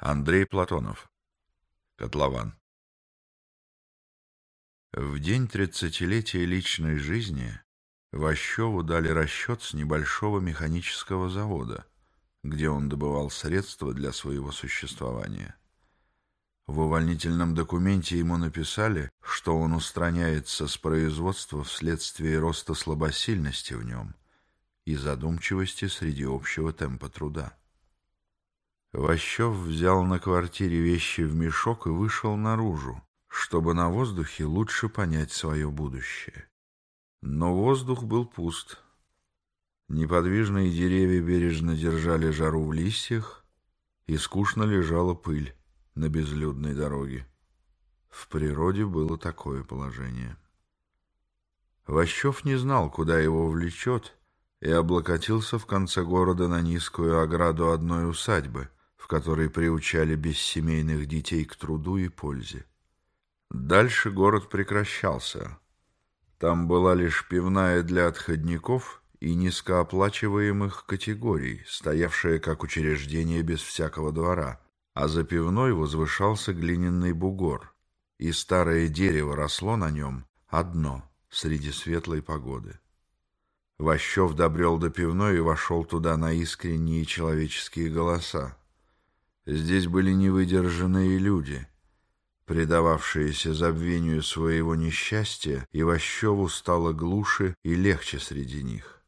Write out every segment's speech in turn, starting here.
Андрей Платонов. Котлован. В день тридцатилетия личной жизни Ващеву дали расчет с небольшого механического завода, где он добывал средства для своего существования. В увольнительном документе ему написали, что он устраняется с производства вследствие роста слабосильности в нем и задумчивости среди общего темпа труда. Ващев взял на квартире вещи в мешок и вышел наружу, чтобы на воздухе лучше понять свое будущее. Но воздух был пуст. Неподвижные деревья бережно держали жару в листьях, и скучно лежала пыль на безлюдной дороге. В природе было такое положение. Ващев не знал, куда его влечет, и облокотился в конце города на низкую ограду одной усадьбы — в которой приучали бессемейных детей к труду и пользе. Дальше город прекращался. Там была лишь пивная для отходников и низкооплачиваемых категорий, стоявшая как учреждение без всякого двора, а за пивной возвышался глиняный бугор, и старое дерево росло на нем одно среди светлой погоды. Ващев добрел до пивной и вошел туда на искренние человеческие голоса. Здесь были невыдержанные люди, предававшиеся забвению своего несчастья, и Ващеву стало глуше и легче среди них.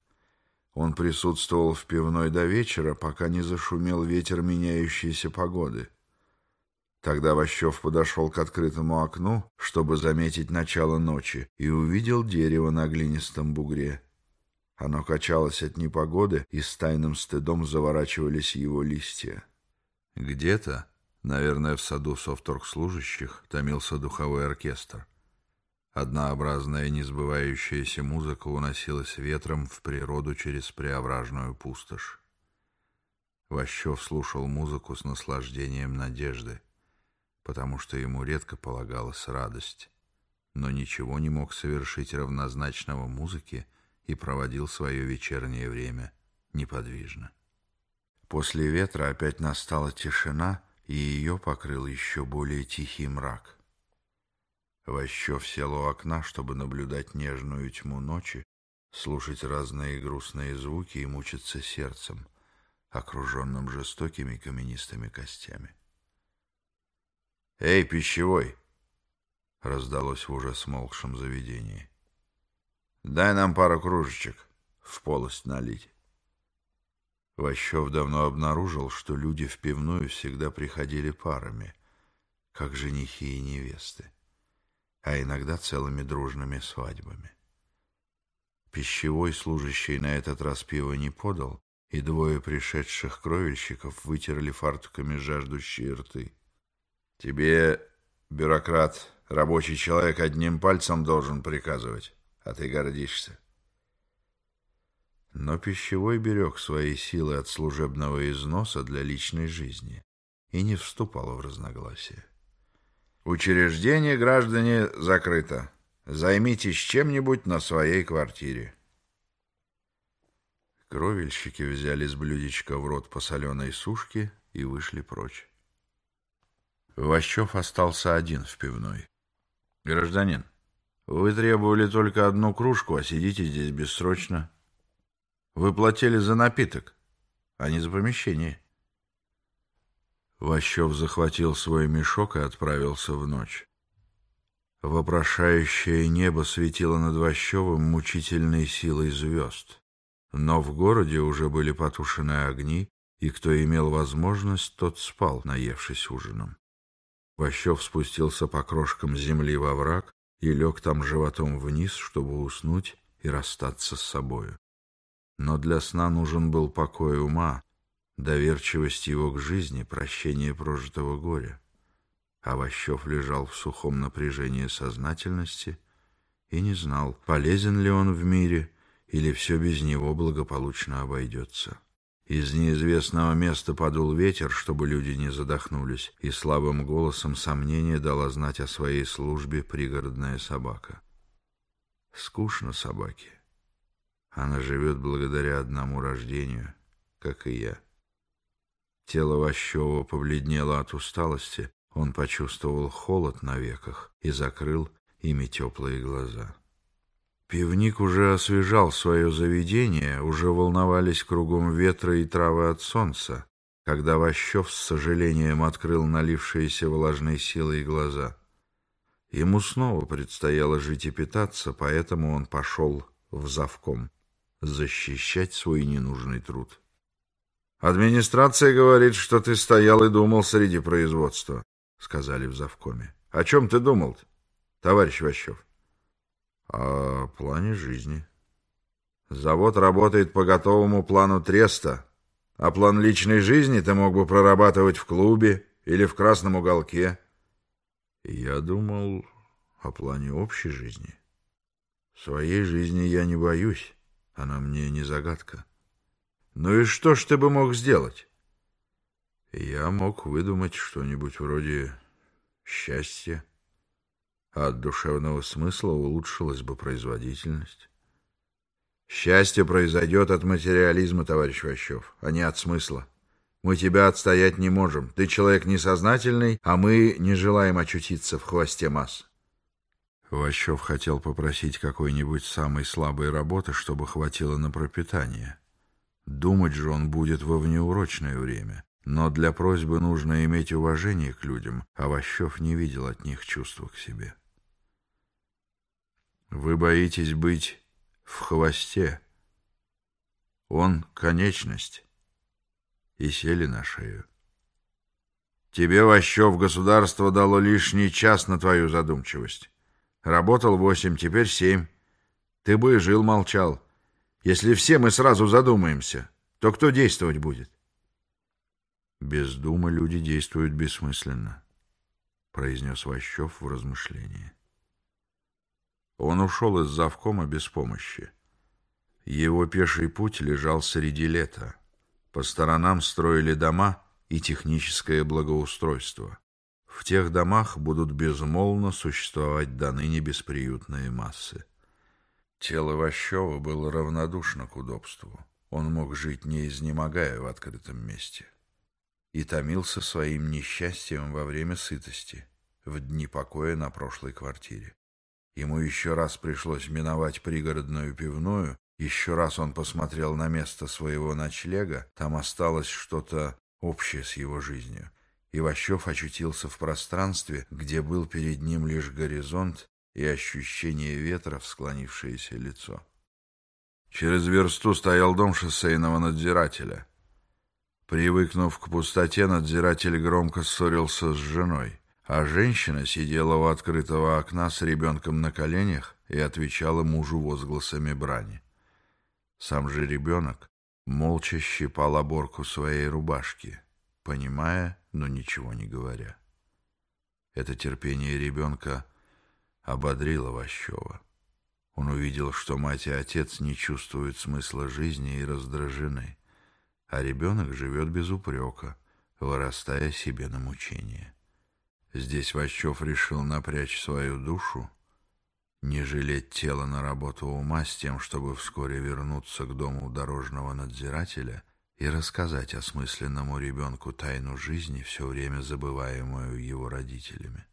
Он присутствовал в пивной до вечера, пока не зашумел ветер меняющейся погоды. Тогда Ващев подошел к открытому окну, чтобы заметить начало ночи, и увидел дерево на глинистом бугре. Оно качалось от непогоды, и с тайным стыдом заворачивались его листья. Где-то, наверное, в саду совторгслужащих, томился духовой оркестр. Однообразная несбывающаяся музыка уносилась ветром в природу через преображенную пустошь. Ващев слушал музыку с наслаждением надежды, потому что ему редко полагалась радость, но ничего не мог совершить равнозначного музыке и проводил свое вечернее время неподвижно. После ветра опять настала тишина, и ее покрыл еще более тихий мрак. Ващев сел у окна, чтобы наблюдать нежную тьму ночи, слушать разные грустные звуки и мучиться сердцем, окруженным жестокими каменистыми костями. «Эй, пищевой!» — раздалось в уже смолкшем заведении. «Дай нам пару кружечек в полость налить». Ващев давно обнаружил, что люди в пивную всегда приходили парами, как женихи и невесты, а иногда целыми дружными свадьбами. Пищевой служащий на этот раз пива не подал, и двое пришедших кровельщиков вытерли фартуками жаждущие рты. «Тебе, бюрократ, рабочий человек одним пальцем должен приказывать, а ты гордишься». Но пищевой берег свои силы от служебного износа для личной жизни и не вступал в разногласия. Учреждение, граждане, закрыто. Займитесь чем-нибудь на своей квартире. Кровельщики взяли с блюдечка в рот по соленой сушке и вышли прочь. Ващев остался один в пивной. «Гражданин, вы требовали только одну кружку, а сидите здесь бессрочно». Вы платили за напиток, а не за помещение. Ващев захватил свой мешок и отправился в ночь. Вопрошающее небо светило над Ващевым мучительной силой звезд. Но в городе уже были потушены огни, и кто имел возможность, тот спал, наевшись ужином. Ващев спустился по крошкам земли во враг и лег там животом вниз, чтобы уснуть и расстаться с собою. Но для сна нужен был покой ума, доверчивость его к жизни, прощение прожитого горя. Овощев лежал в сухом напряжении сознательности и не знал, полезен ли он в мире или все без него благополучно обойдется. Из неизвестного места подул ветер, чтобы люди не задохнулись, и слабым голосом сомнения дала знать о своей службе пригородная собака. Скучно собаке. Она живет благодаря одному рождению, как и я. Тело Ващева побледнело от усталости, он почувствовал холод на веках и закрыл ими теплые глаза. Пивник уже освежал свое заведение, уже волновались кругом ветра и травы от солнца, когда Ващев с сожалением открыл налившиеся влажной силой глаза. Ему снова предстояло жить и питаться, поэтому он пошел в завком защищать свой ненужный труд. «Администрация говорит, что ты стоял и думал среди производства», — сказали в завкоме. «О чем ты думал товарищ Ващев?» «О плане жизни». «Завод работает по готовому плану треста», а план личной жизни ты мог бы прорабатывать в клубе или в красном уголке. Я думал о плане общей жизни. Своей жизни я не боюсь, она мне не загадка. Ну и что ж ты бы мог сделать? Я мог выдумать что-нибудь вроде счастья, а от душевного смысла улучшилась бы производительность. Счастье произойдет от материализма, товарищ Ващев, а не от смысла. Мы тебя отстоять не можем. Ты человек несознательный, а мы не желаем очутиться в хвосте масс. Ващев хотел попросить какой-нибудь самой слабой работы, чтобы хватило на пропитание. Думать же он будет во внеурочное время. Но для просьбы нужно иметь уважение к людям, а Ващев не видел от них чувства к себе. «Вы боитесь быть в хвосте. Он — конечность. И сели на шею. Тебе, Ващев, государство дало лишний час на твою задумчивость. Работал восемь, теперь семь. Ты бы и жил молчал. Если все мы сразу задумаемся, то кто действовать будет? Без думы люди действуют бессмысленно, произнес Ващев в размышлении. Он ушел из завкома без помощи. Его пеший путь лежал среди лета. По сторонам строили дома и техническое благоустройство. В тех домах будут безмолвно существовать до ныне бесприютные массы. Тело Ващева было равнодушно к удобству. Он мог жить, не изнемогая в открытом месте. И томился своим несчастьем во время сытости, в дни покоя на прошлой квартире. Ему еще раз пришлось миновать пригородную пивную, еще раз он посмотрел на место своего ночлега, там осталось что-то общее с его жизнью. Иващев очутился в пространстве, где был перед ним лишь горизонт и ощущение ветра в склонившееся лицо. Через версту стоял дом шоссейного надзирателя. Привыкнув к пустоте, надзиратель громко ссорился с женой а женщина сидела у открытого окна с ребенком на коленях и отвечала мужу возгласами брани. Сам же ребенок молча щипал оборку своей рубашки, понимая, но ничего не говоря. Это терпение ребенка ободрило Ващева. Он увидел, что мать и отец не чувствуют смысла жизни и раздражены, а ребенок живет без упрека, вырастая себе на мучение. Здесь Ващев решил напрячь свою душу, не жалеть тело на работу ума с тем, чтобы вскоре вернуться к дому дорожного надзирателя и рассказать осмысленному ребенку тайну жизни, все время забываемую его родителями.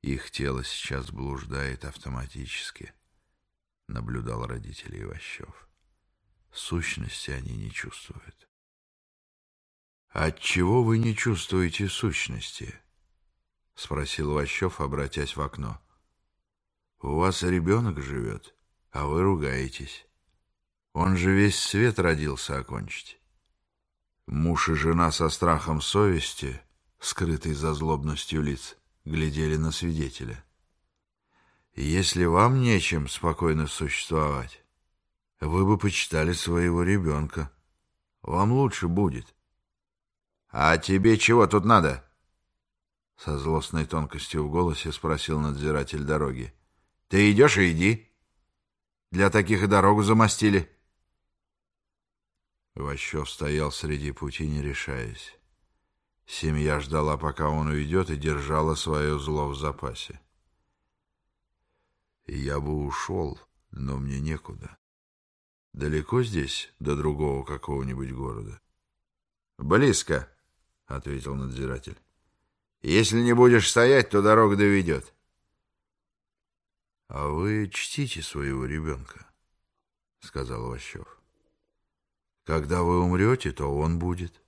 Их тело сейчас блуждает автоматически, наблюдал родителей Ващев. Сущности они не чувствуют. Отчего вы не чувствуете сущности? — спросил Ващев, обратясь в окно. «У вас ребенок живет, а вы ругаетесь. Он же весь свет родился окончить». Муж и жена со страхом совести, скрытой за злобностью лиц, глядели на свидетеля. «Если вам нечем спокойно существовать, вы бы почитали своего ребенка. Вам лучше будет». «А тебе чего тут надо?» Со злостной тонкостью в голосе спросил надзиратель дороги. «Ты идешь и иди. Для таких и дорогу замостили». Ващев стоял среди пути, не решаясь. Семья ждала, пока он уйдет, и держала свое зло в запасе. Я бы ушел, но мне некуда. Далеко здесь до другого какого-нибудь города? Близко, ответил надзиратель. Если не будешь стоять, то дорога доведет. А вы чтите своего ребенка, сказал Ващев. Когда вы умрете, то он будет.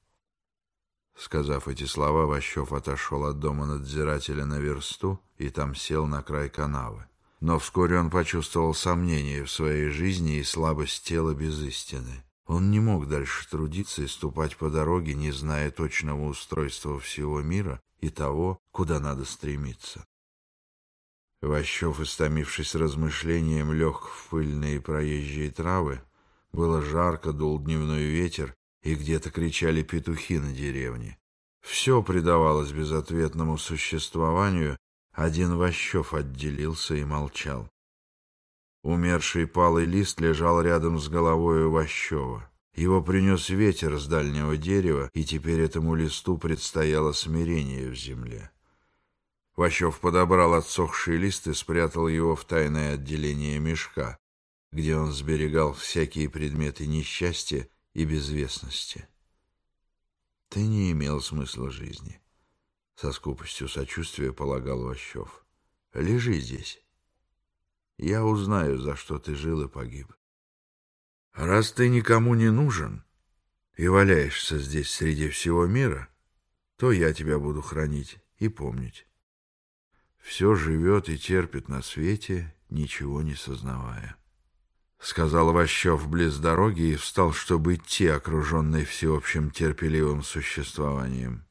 Сказав эти слова, Ващев отошел от дома надзирателя на версту и там сел на край канавы. Но вскоре он почувствовал сомнение в своей жизни и слабость тела без истины. Он не мог дальше трудиться и ступать по дороге, не зная точного устройства всего мира и того, куда надо стремиться. Ващев, истомившись размышлением, лег в пыльные проезжие травы. Было жарко, дул дневной ветер, и где-то кричали петухи на деревне. Все предавалось безответному существованию, один Ващев отделился и молчал. Умерший палый лист лежал рядом с головой Ващева. Его принес ветер с дальнего дерева, и теперь этому листу предстояло смирение в земле. Ващев подобрал отсохший лист и спрятал его в тайное отделение мешка, где он сберегал всякие предметы несчастья и безвестности. Ты не имел смысла жизни. Со скупостью сочувствия полагал Ващев. Лежи здесь. Я узнаю, за что ты жил и погиб. Раз ты никому не нужен и валяешься здесь среди всего мира, то я тебя буду хранить и помнить. Все живет и терпит на свете, ничего не сознавая. — сказал Ващев близ дороги и встал, чтобы идти, окруженный всеобщим терпеливым существованием.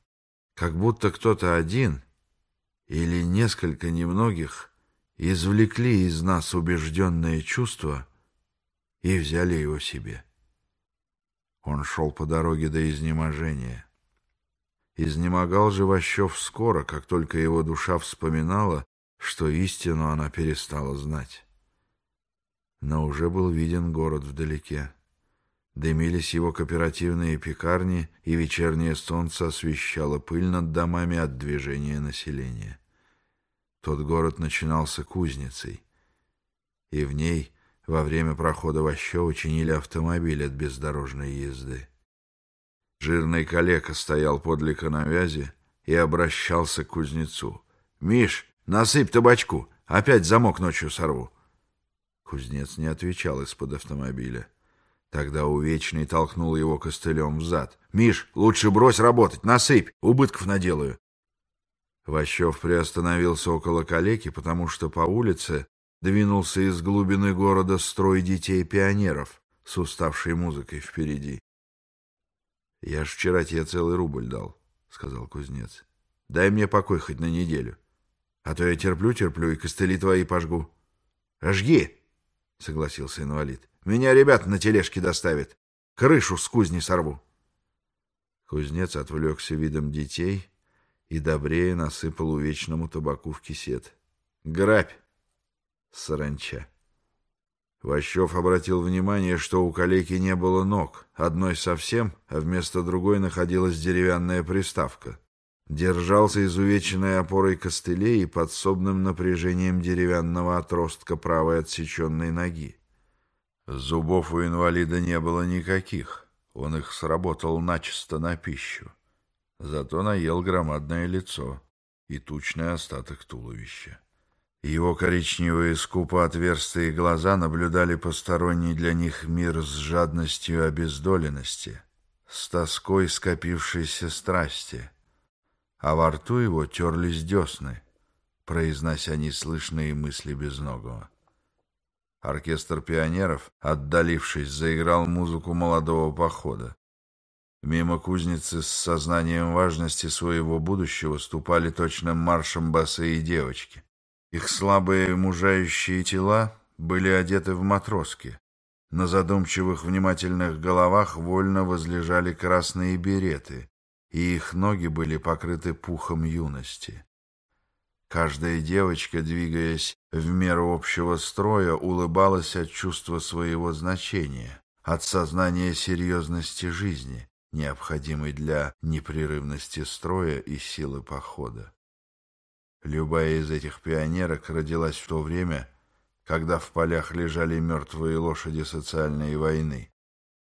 Как будто кто-то один или несколько немногих извлекли из нас убежденное чувство и взяли его себе. Он шел по дороге до изнеможения. Изнемогал же Ващев скоро, как только его душа вспоминала, что истину она перестала знать но уже был виден город вдалеке. Дымились его кооперативные пекарни, и вечернее солнце освещало пыль над домами от движения населения. Тот город начинался кузницей, и в ней во время прохода Ващева чинили автомобиль от бездорожной езды. Жирный калека стоял подле коновязи и обращался к кузнецу. «Миш, насыпь табачку, опять замок ночью сорву». Кузнец не отвечал из-под автомобиля. Тогда Увечный толкнул его костылем взад. «Миш, лучше брось работать, насыпь, убытков наделаю». Ващев приостановился около калеки, потому что по улице двинулся из глубины города строй детей-пионеров с уставшей музыкой впереди. — Я ж вчера тебе целый рубль дал, — сказал кузнец. — Дай мне покой хоть на неделю, а то я терплю-терплю и костыли твои пожгу. — Жги! — согласился инвалид. — Меня ребята на тележке доставят. Крышу с кузни сорву. Кузнец отвлекся видом детей и добрее насыпал увечному табаку в кисет. — Грабь! Саранча! Ващев обратил внимание, что у калеки не было ног, одной совсем, а вместо другой находилась деревянная приставка — держался изувеченной опорой костылей и подсобным напряжением деревянного отростка правой отсеченной ноги. Зубов у инвалида не было никаких, он их сработал начисто на пищу. Зато наел громадное лицо и тучный остаток туловища. Его коричневые скупо отверстые глаза наблюдали посторонний для них мир с жадностью обездоленности, с тоской скопившейся страсти — а во рту его терлись десны, произнося неслышные мысли безногого. Оркестр пионеров, отдалившись, заиграл музыку молодого похода. Мимо кузницы с сознанием важности своего будущего ступали точным маршем босые девочки. Их слабые мужающие тела были одеты в матроски. На задумчивых внимательных головах вольно возлежали красные береты, и их ноги были покрыты пухом юности. Каждая девочка, двигаясь в меру общего строя, улыбалась от чувства своего значения, от сознания серьезности жизни, необходимой для непрерывности строя и силы похода. Любая из этих пионерок родилась в то время, когда в полях лежали мертвые лошади социальной войны.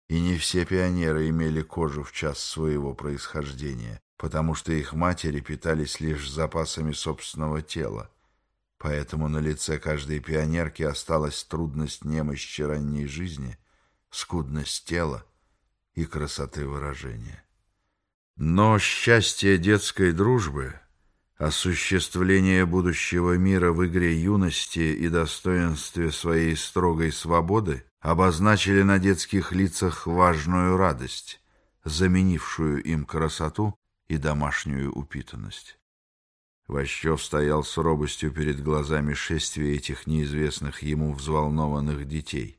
И не все пионеры имели кожу в час своего происхождения, потому что их матери питались лишь запасами собственного тела. Поэтому на лице каждой пионерки осталась трудность немощи ранней жизни, скудность тела и красоты выражения. Но счастье детской дружбы, осуществление будущего мира в игре юности и достоинстве своей строгой свободы обозначили на детских лицах важную радость, заменившую им красоту и домашнюю упитанность. Ващев стоял с робостью перед глазами шествия этих неизвестных ему взволнованных детей.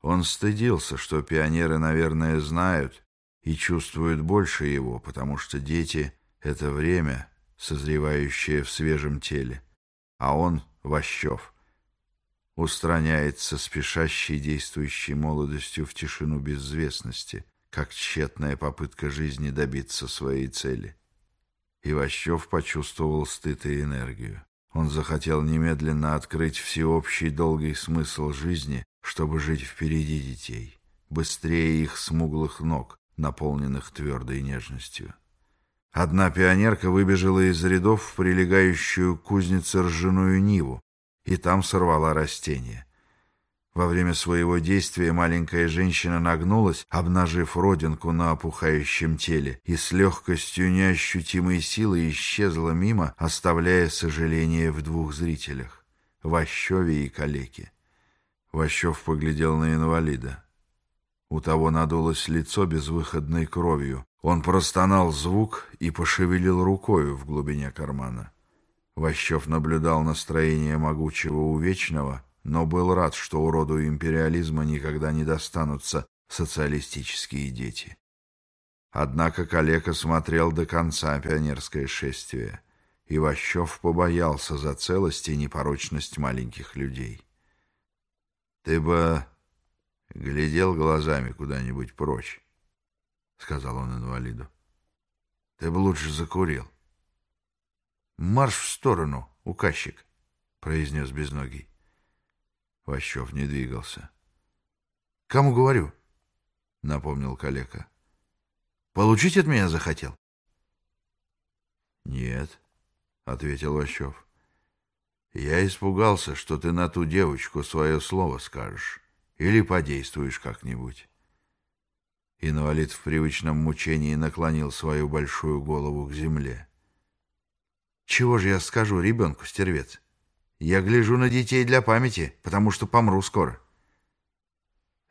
Он стыдился, что пионеры, наверное, знают и чувствуют больше его, потому что дети — это время, созревающее в свежем теле, а он, Ващев, устраняется спешащей действующей молодостью в тишину безвестности, как тщетная попытка жизни добиться своей цели. Иващев почувствовал стыд и энергию. Он захотел немедленно открыть всеобщий долгий смысл жизни, чтобы жить впереди детей, быстрее их смуглых ног, наполненных твердой нежностью. Одна пионерка выбежала из рядов в прилегающую к кузнице ржаную ниву и там сорвала растение. Во время своего действия маленькая женщина нагнулась, обнажив родинку на опухающем теле, и с легкостью неощутимой силы исчезла мимо, оставляя сожаление в двух зрителях — Ващеве и Калеке. Ващев поглядел на инвалида. У того надулось лицо безвыходной кровью. Он простонал звук и пошевелил рукою в глубине кармана. Ващев наблюдал настроение могучего увечного — но был рад, что уроду империализма никогда не достанутся социалистические дети. Однако калека смотрел до конца пионерское шествие, и Ващев побоялся за целость и непорочность маленьких людей. — Ты бы глядел глазами куда-нибудь прочь, — сказал он инвалиду. — Ты бы лучше закурил. — Марш в сторону, указчик, — произнес безногий. Ващев не двигался. — Кому говорю? — напомнил калека. — Получить от меня захотел? — Нет, — ответил Ващев. — Я испугался, что ты на ту девочку свое слово скажешь или подействуешь как-нибудь. Инвалид в привычном мучении наклонил свою большую голову к земле. — Чего же я скажу ребенку, стервец? — я гляжу на детей для памяти, потому что помру скоро.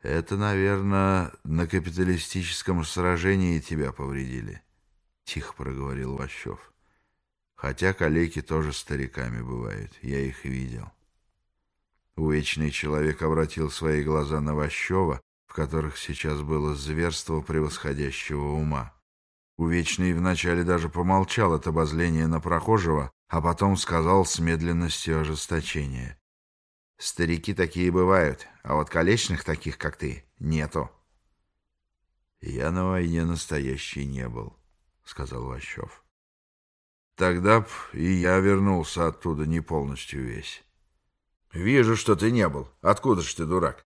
Это, наверное, на капиталистическом сражении тебя повредили, тихо проговорил Ващев. Хотя калеки тоже стариками бывают, я их видел. Увечный человек обратил свои глаза на Ващева, в которых сейчас было зверство превосходящего ума. Увечный вначале даже помолчал от обозления на прохожего, а потом сказал с медленностью ожесточения. «Старики такие бывают, а вот колечных таких, как ты, нету». «Я на войне настоящий не был», — сказал Ващев. «Тогда б и я вернулся оттуда не полностью весь». «Вижу, что ты не был. Откуда ж ты, дурак?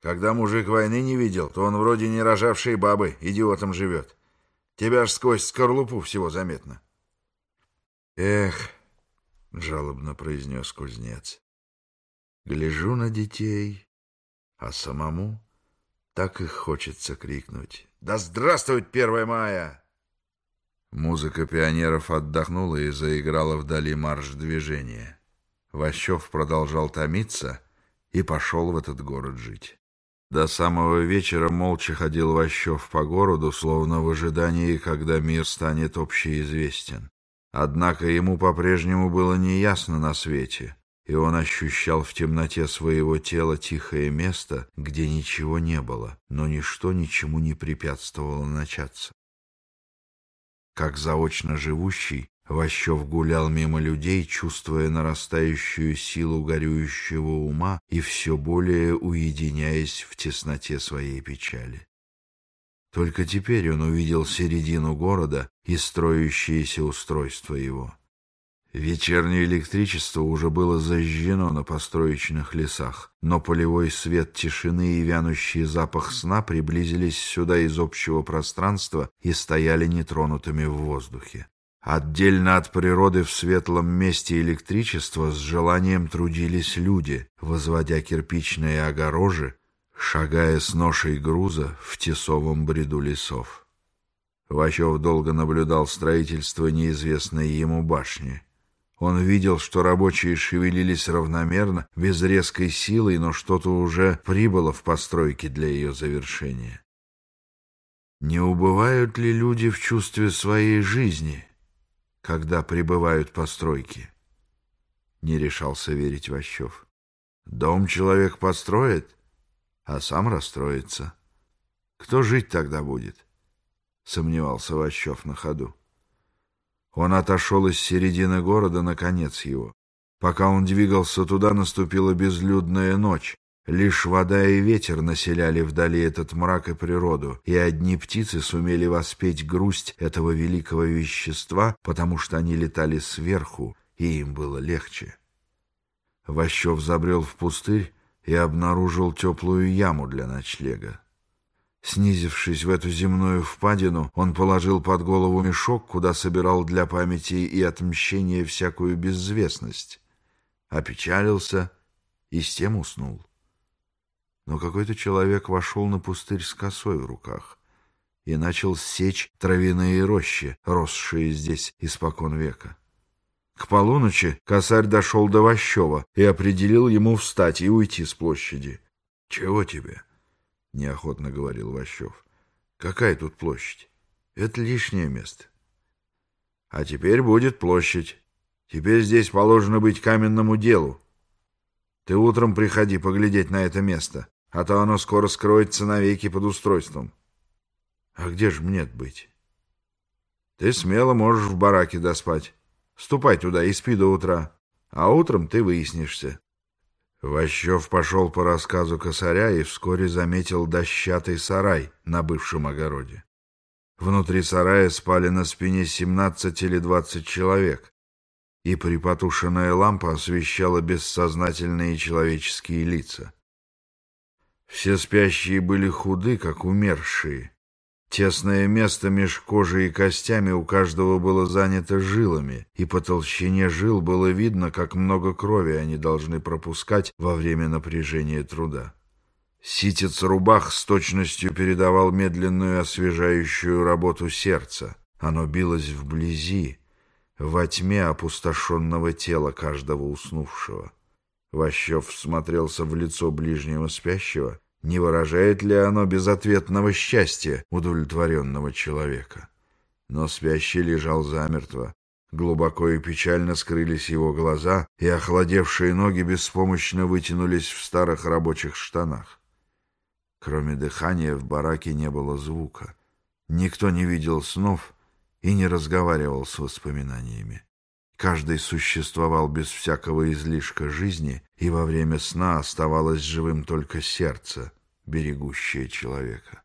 Когда мужик войны не видел, то он вроде не рожавшей бабы, идиотом живет. Тебя ж сквозь скорлупу всего заметно». «Эх!» — жалобно произнес кузнец. «Гляжу на детей, а самому так их хочется крикнуть. «Да здравствует первое мая!» Музыка пионеров отдохнула и заиграла вдали марш движения. Ващев продолжал томиться и пошел в этот город жить. До самого вечера молча ходил Ващев по городу, словно в ожидании, когда мир станет общеизвестен. Однако ему по-прежнему было неясно на свете, и он ощущал в темноте своего тела тихое место, где ничего не было, но ничто ничему не препятствовало начаться. Как заочно живущий, Ващев гулял мимо людей, чувствуя нарастающую силу горюющего ума и все более уединяясь в тесноте своей печали. Только теперь он увидел середину города и строящееся устройство его. Вечернее электричество уже было зажжено на построечных лесах, но полевой свет тишины и вянущий запах сна приблизились сюда из общего пространства и стояли нетронутыми в воздухе. Отдельно от природы в светлом месте электричества с желанием трудились люди, возводя кирпичные огорожи, шагая с ношей груза в тесовом бреду лесов. Ващев долго наблюдал строительство неизвестной ему башни. Он видел, что рабочие шевелились равномерно, без резкой силы, но что-то уже прибыло в постройке для ее завершения. Не убывают ли люди в чувстве своей жизни, когда прибывают постройки? Не решался верить Ващев. Дом человек построит, а сам расстроится. Кто жить тогда будет? Сомневался Ващев на ходу. Он отошел из середины города на конец его. Пока он двигался туда, наступила безлюдная ночь. Лишь вода и ветер населяли вдали этот мрак и природу, и одни птицы сумели воспеть грусть этого великого вещества, потому что они летали сверху, и им было легче. Ващев забрел в пустырь и обнаружил теплую яму для ночлега. Снизившись в эту земную впадину, он положил под голову мешок, куда собирал для памяти и отмщения всякую безвестность, опечалился и с тем уснул. Но какой-то человек вошел на пустырь с косой в руках и начал сечь травяные рощи, росшие здесь испокон века. К полуночи косарь дошел до Ващева и определил ему встать и уйти с площади. — Чего тебе? —— неохотно говорил Ващев. «Какая тут площадь? Это лишнее место». «А теперь будет площадь. Теперь здесь положено быть каменному делу. Ты утром приходи поглядеть на это место, а то оно скоро скроется навеки под устройством». «А где же мне быть?» «Ты смело можешь в бараке доспать. Ступай туда и спи до утра, а утром ты выяснишься». Ващев пошел по рассказу косаря и вскоре заметил дощатый сарай на бывшем огороде. Внутри сарая спали на спине семнадцать или двадцать человек, и припотушенная лампа освещала бессознательные человеческие лица. Все спящие были худы, как умершие, Тесное место меж кожей и костями у каждого было занято жилами, и по толщине жил было видно, как много крови они должны пропускать во время напряжения труда. Ситец рубах с точностью передавал медленную освежающую работу сердца. Оно билось вблизи, во тьме опустошенного тела каждого уснувшего. Ващев смотрелся в лицо ближнего спящего не выражает ли оно безответного счастья удовлетворенного человека? Но спящий лежал замертво. Глубоко и печально скрылись его глаза, и охладевшие ноги беспомощно вытянулись в старых рабочих штанах. Кроме дыхания в бараке не было звука. Никто не видел снов и не разговаривал с воспоминаниями. Каждый существовал без всякого излишка жизни, и во время сна оставалось живым только сердце, берегущее человека.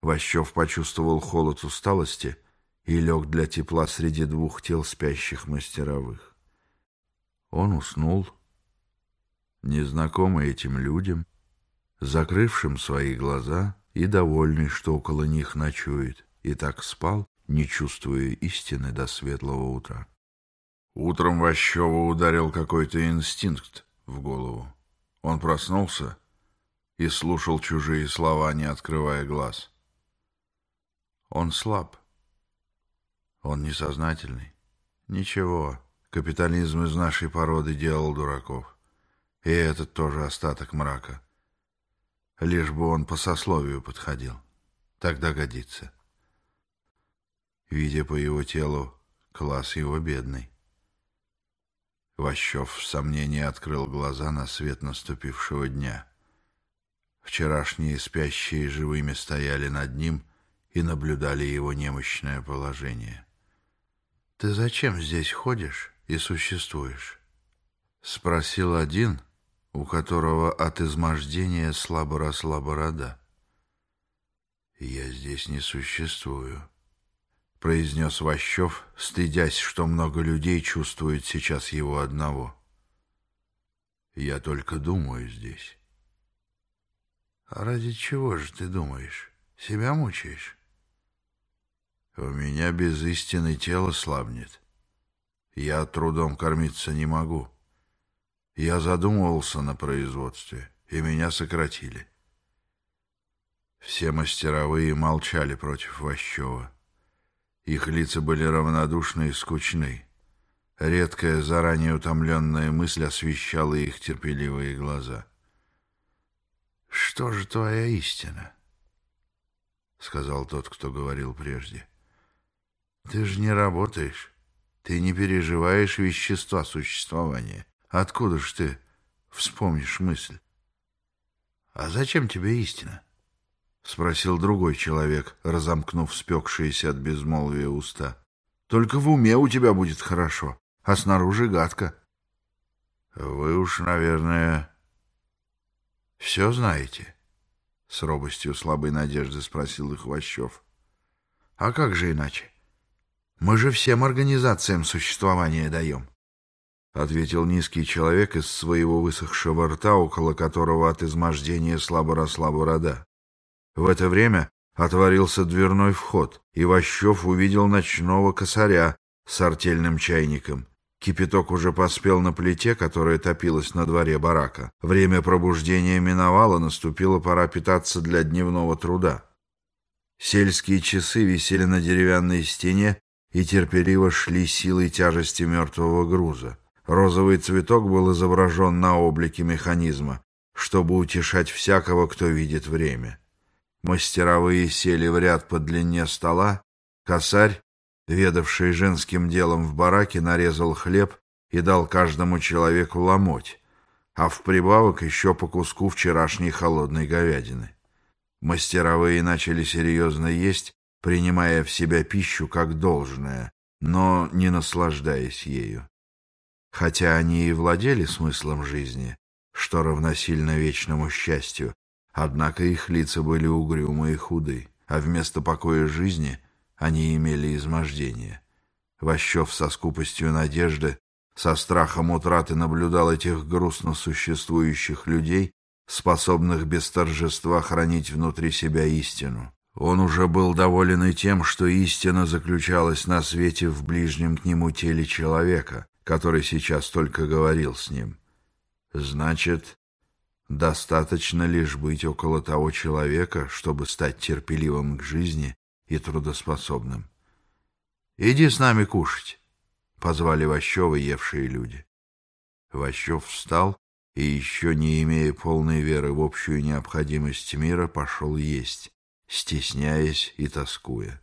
Ващев почувствовал холод усталости и лег для тепла среди двух тел спящих мастеровых. Он уснул, незнакомый этим людям, закрывшим свои глаза и довольный, что около них ночует, и так спал, не чувствуя истины до светлого утра. Утром Ващева ударил какой-то инстинкт в голову. Он проснулся и слушал чужие слова, не открывая глаз. Он слаб. Он несознательный. Ничего, капитализм из нашей породы делал дураков. И этот тоже остаток мрака. Лишь бы он по сословию подходил. Тогда годится. Видя по его телу, класс его бедный. Ващев в сомнении открыл глаза на свет наступившего дня. Вчерашние спящие живыми стояли над ним и наблюдали его немощное положение. — Ты зачем здесь ходишь и существуешь? — спросил один, у которого от измождения слабо росла борода. — Я здесь не существую. — произнес Ващев, стыдясь, что много людей чувствует сейчас его одного. «Я только думаю здесь». «А ради чего же ты думаешь? Себя мучаешь?» «У меня без истины тело слабнет. Я трудом кормиться не могу. Я задумывался на производстве, и меня сократили». Все мастеровые молчали против Ващева. Их лица были равнодушны и скучны. Редкая, заранее утомленная мысль освещала их терпеливые глаза. «Что же твоя истина?» — сказал тот, кто говорил прежде. «Ты же не работаешь, ты не переживаешь вещества существования. Откуда ж ты вспомнишь мысль? А зачем тебе истина?» — спросил другой человек, разомкнув спекшиеся от безмолвия уста. — Только в уме у тебя будет хорошо, а снаружи гадко. — Вы уж, наверное, все знаете? — с робостью слабой надежды спросил их Ващев. — А как же иначе? Мы же всем организациям существования даем. — ответил низкий человек из своего высохшего рта, около которого от измождения слабо росла борода. В это время отворился дверной вход, и Ващев увидел ночного косаря с артельным чайником. Кипяток уже поспел на плите, которая топилась на дворе барака. Время пробуждения миновало, наступила пора питаться для дневного труда. Сельские часы висели на деревянной стене и терпеливо шли силой тяжести мертвого груза. Розовый цветок был изображен на облике механизма, чтобы утешать всякого, кто видит время. Мастеровые сели в ряд по длине стола. Косарь, ведавший женским делом в бараке, нарезал хлеб и дал каждому человеку ломоть, а в прибавок еще по куску вчерашней холодной говядины. Мастеровые начали серьезно есть, принимая в себя пищу как должное, но не наслаждаясь ею. Хотя они и владели смыслом жизни, что равносильно вечному счастью, Однако их лица были угрюмы и худы, а вместо покоя жизни они имели измождение. Ващев со скупостью надежды, со страхом утраты наблюдал этих грустно существующих людей, способных без торжества хранить внутри себя истину. Он уже был доволен и тем, что истина заключалась на свете в ближнем к нему теле человека, который сейчас только говорил с ним. Значит, Достаточно лишь быть около того человека, чтобы стать терпеливым к жизни и трудоспособным. «Иди с нами кушать», — позвали Ващева евшие люди. Ващев встал и, еще не имея полной веры в общую необходимость мира, пошел есть, стесняясь и тоскуя.